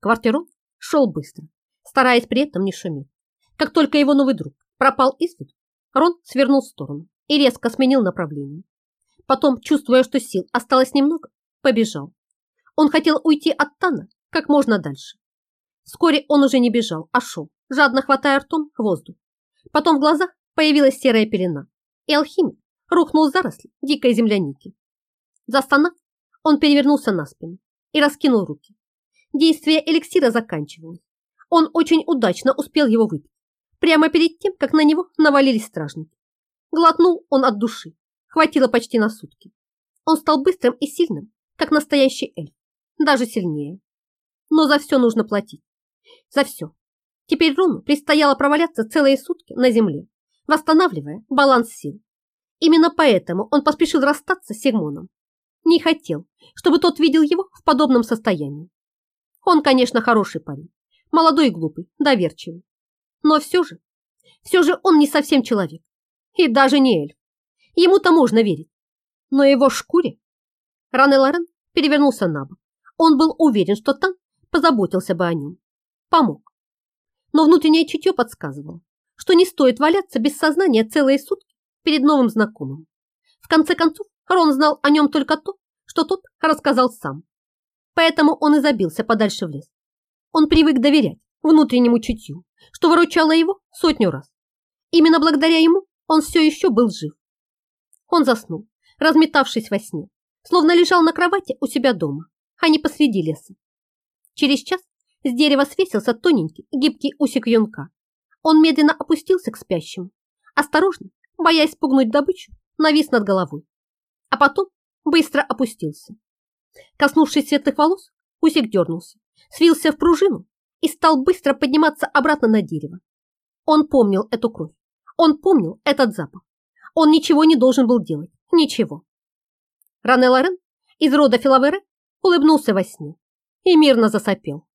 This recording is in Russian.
Квартирон шел быстро, стараясь при этом не шуметь. Как только его новый друг пропал из виду, Рон свернул в сторону и резко сменил направление. Потом, чувствуя, что сил осталось немного, побежал. Он хотел уйти от Тана как можно дальше. Вскоре он уже не бежал, а шел, жадно хватая ртом воздух. Потом в глазах появилась серая пелена, и алхимик рухнул в заросли дикой земляники. Застонав, он перевернулся на спину и раскинул руки. Действие эликсира заканчивалось. Он очень удачно успел его выпить, прямо перед тем, как на него навалились стражники. Глотнул он от души, хватило почти на сутки. Он стал быстрым и сильным, как настоящий эльф, даже сильнее. Но за все нужно платить. За все. Теперь Рону предстояло проваляться целые сутки на земле, восстанавливая баланс сил. Именно поэтому он поспешил расстаться с Сигмоном. Не хотел, чтобы тот видел его в подобном состоянии. Он, конечно, хороший парень, молодой и глупый, доверчивый. Но все же, все же он не совсем человек. И даже не эльф. Ему-то можно верить. Но его шкуре... Ран Лорен перевернулся на бок. Он был уверен, что Тан позаботился бы о нем. Помог. Но внутреннее чутье подсказывало, что не стоит валяться без сознания целые сутки перед новым знакомым. В конце концов, Рон знал о нем только то, что тот рассказал сам. Поэтому он и забился подальше в лес. Он привык доверять внутреннему чутью, что выручало его сотню раз. Именно благодаря ему он все еще был жив. Он заснул, разметавшись во сне, словно лежал на кровати у себя дома, а не посреди леса. Через час с дерева свесился тоненький гибкий усик юнка. Он медленно опустился к спящему, осторожно, боясь спугнуть добычу, навис над головой, а потом быстро опустился. Коснувшись светлых волос, усик дернулся, свился в пружину и стал быстро подниматься обратно на дерево. Он помнил эту кровь, он помнил этот запах. Он ничего не должен был делать, ничего. Ране Лорен из рода Филавере улыбнулся во сне и мирно засопел.